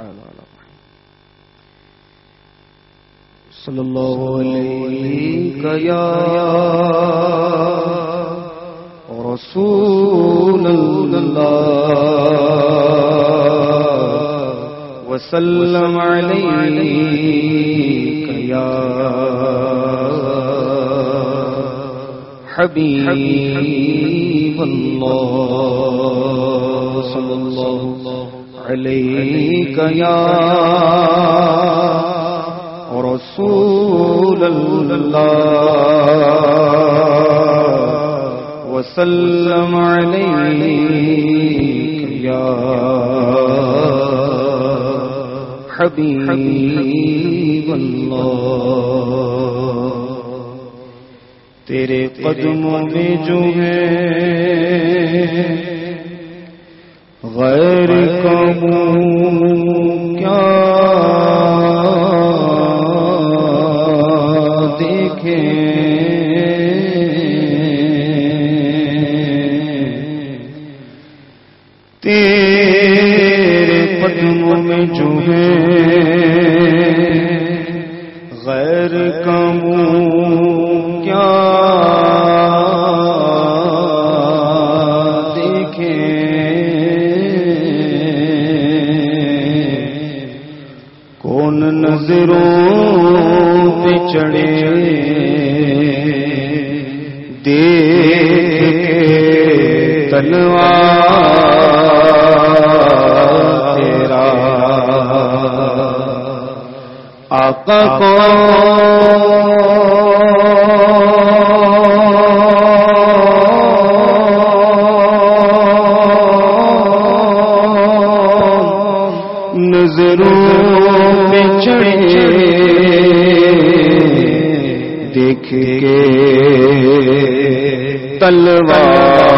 تعالى على صلى الله عليك يا رسول الله وسلم عليك يا حبيب الله صلى الله عليك يا رسول الله وسلم عليك يا حبيب الله تیرے قدموں میں جو ہے غیر کموں کیا نظروں پہ چڑھے۔ دے تنوا تیرا۔ آقا کو دیکھ کے تلوار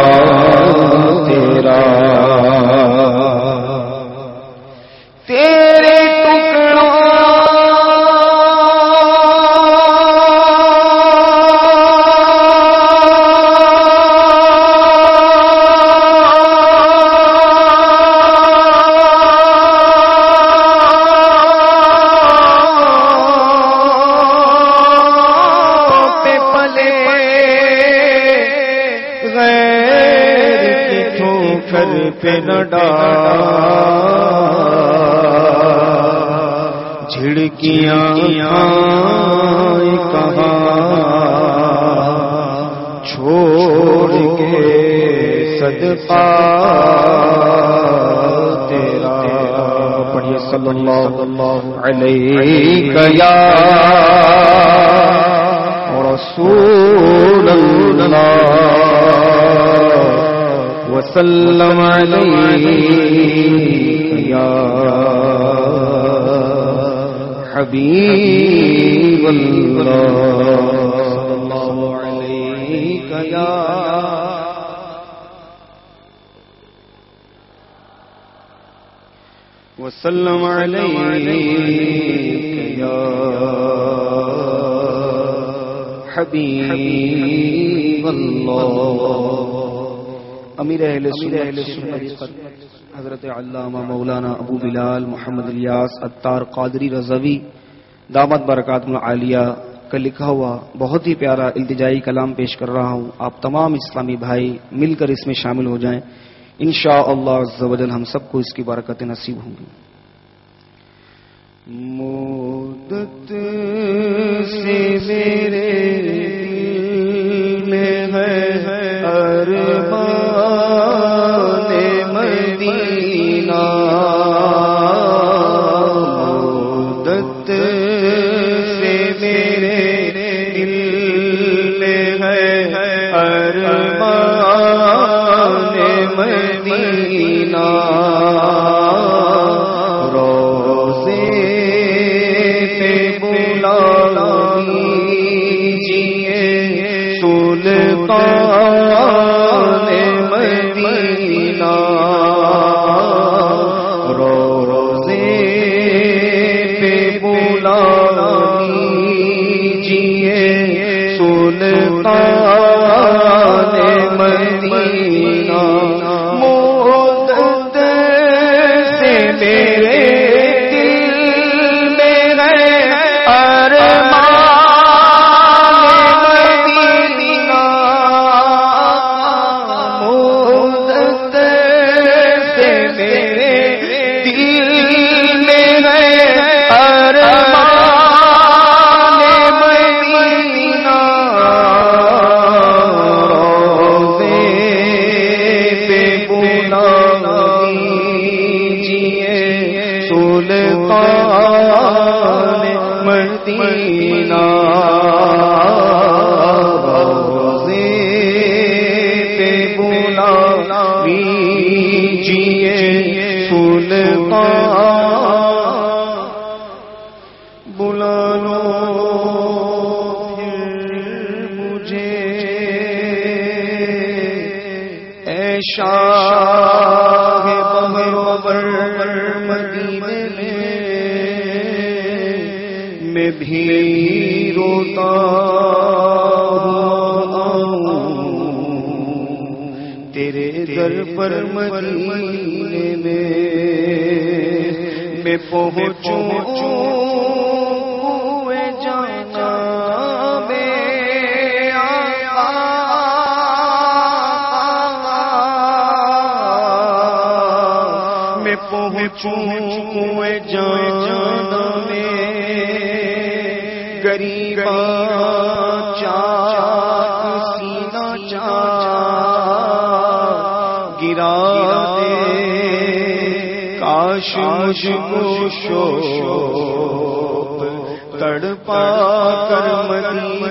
پلے غیر کی ٹھوکر پہ نہ ڈال۔ جھڑکیاں کہاں؟ چھوڑ کے صدقہ تیرا۔ پڑھیے صلی اللہ علیہ یا وسلم علیہ یا حبیب اللہ یا وسلم عليك يا حبيب الله امیر اہل سنت حضرت علامہ مولانا ابو بلال محمد الیاس اتار قادری رضوی دامت برکات عالیہ کا لکھا ہوا بہت ہی پیارا التجائی کلام پیش کر رہا ہوں۔ آپ تمام اسلامی بھائی مل کر اس میں شامل ہو جائیں۔ انشاء اللہ ہم سب کو اس کی برکتیں نصیب ہوں گی۔ مدت سے میرے سلطان جیے پھول بلا لو مجھے ایشا مدینے میں بھی تیرے در پر مدینے میں میں پہنچوں پہنچوں جانا گرا کاش شو تڑپا کر مدینے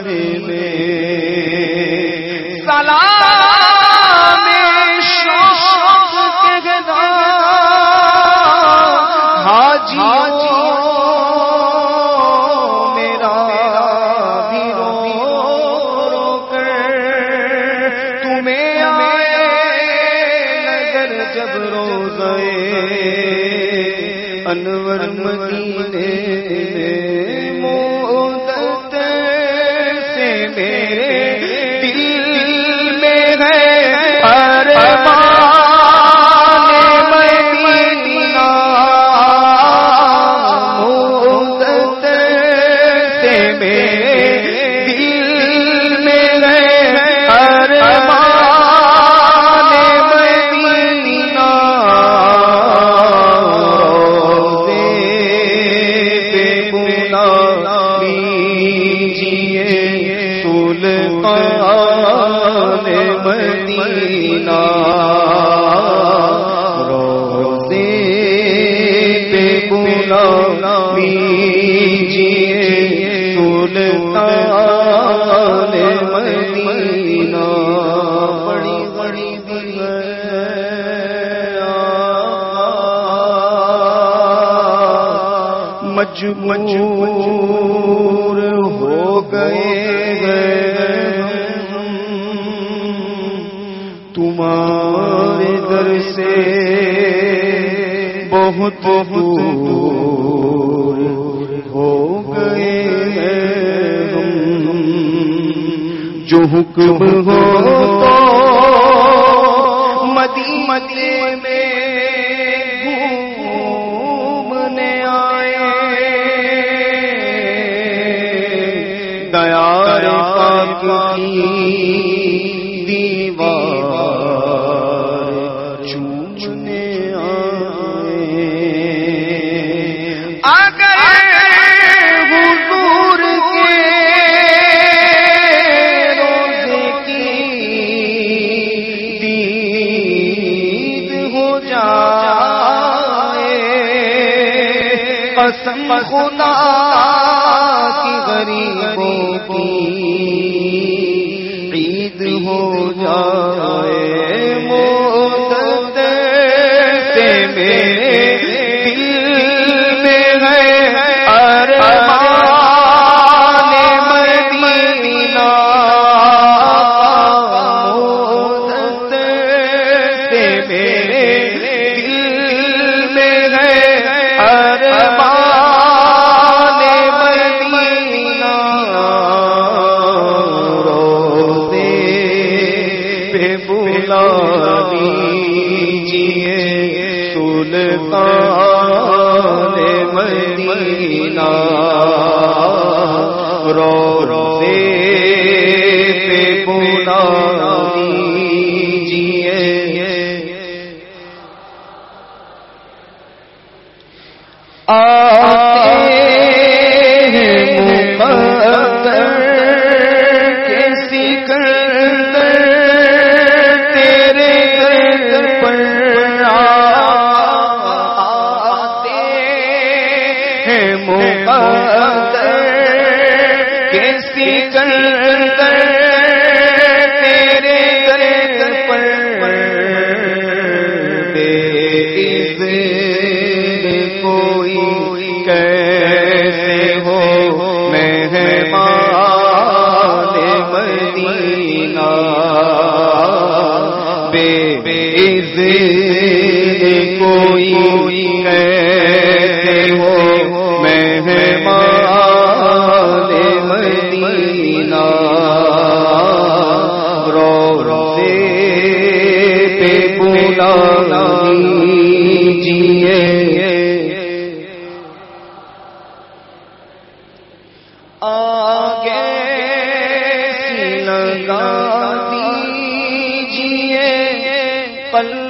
جب روزے انور مدینے میں مجبور ہو گئے تمہارے در سے بہت دور ہو گئے جو حکم ہو دیا کی دیوار آئے حضور کے روزے کی دید ہو جائے قسم خدا غریبوں کی عید ہو جائے موت مہمان مدینہ۔ آگے لگا دیجیے۔ پل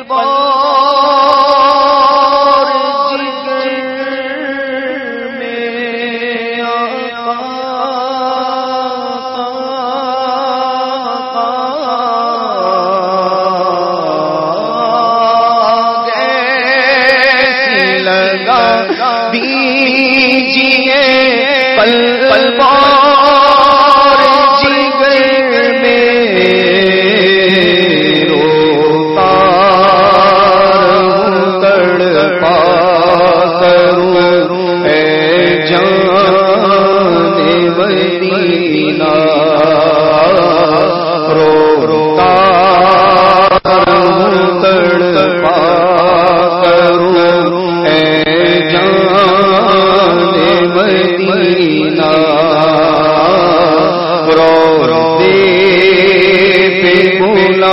دے پہ بولا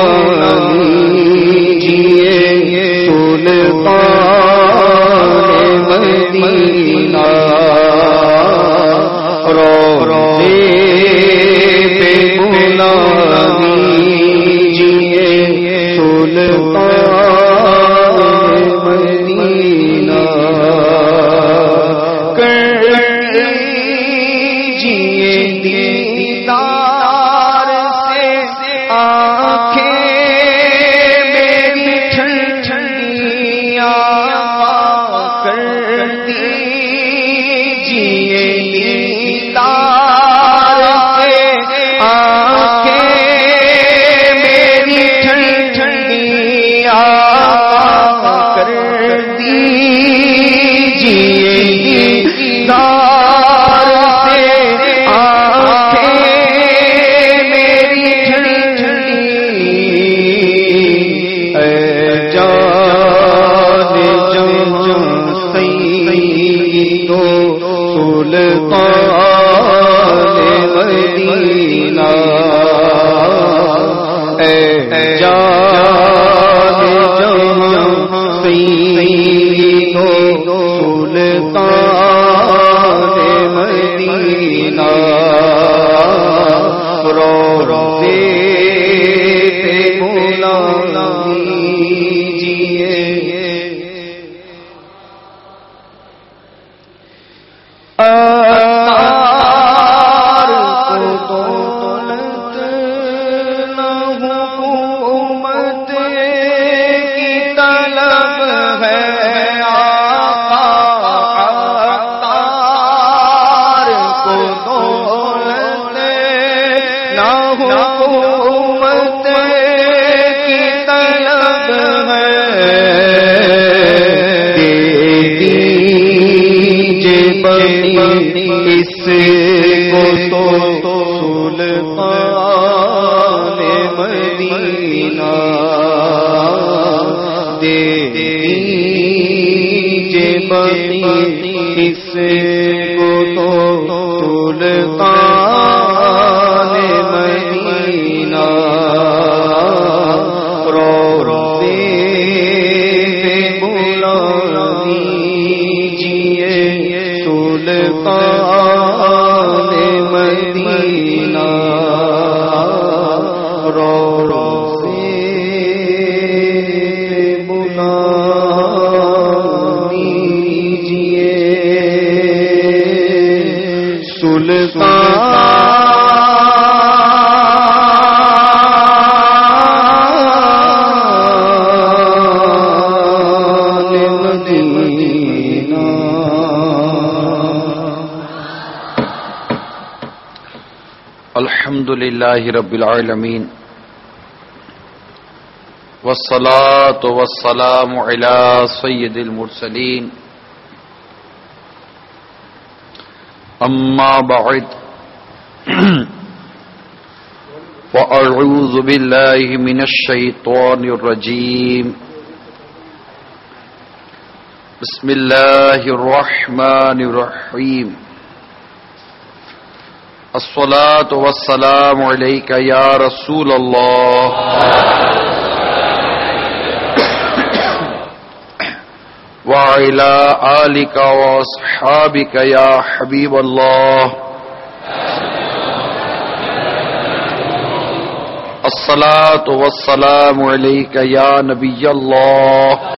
الحمد لله رب العالمين والصلاة والسلام على سيد المرسلين. أما بعد فأعوذ بالله من الشيطان الرجيم. بسم الله الرحمن الرحيم. الصلاة والسلام عليك يا رسول الله. وعلى آلك وأصحابك يا حبيب الله. الصلاة والسلام عليك يا نبي الله.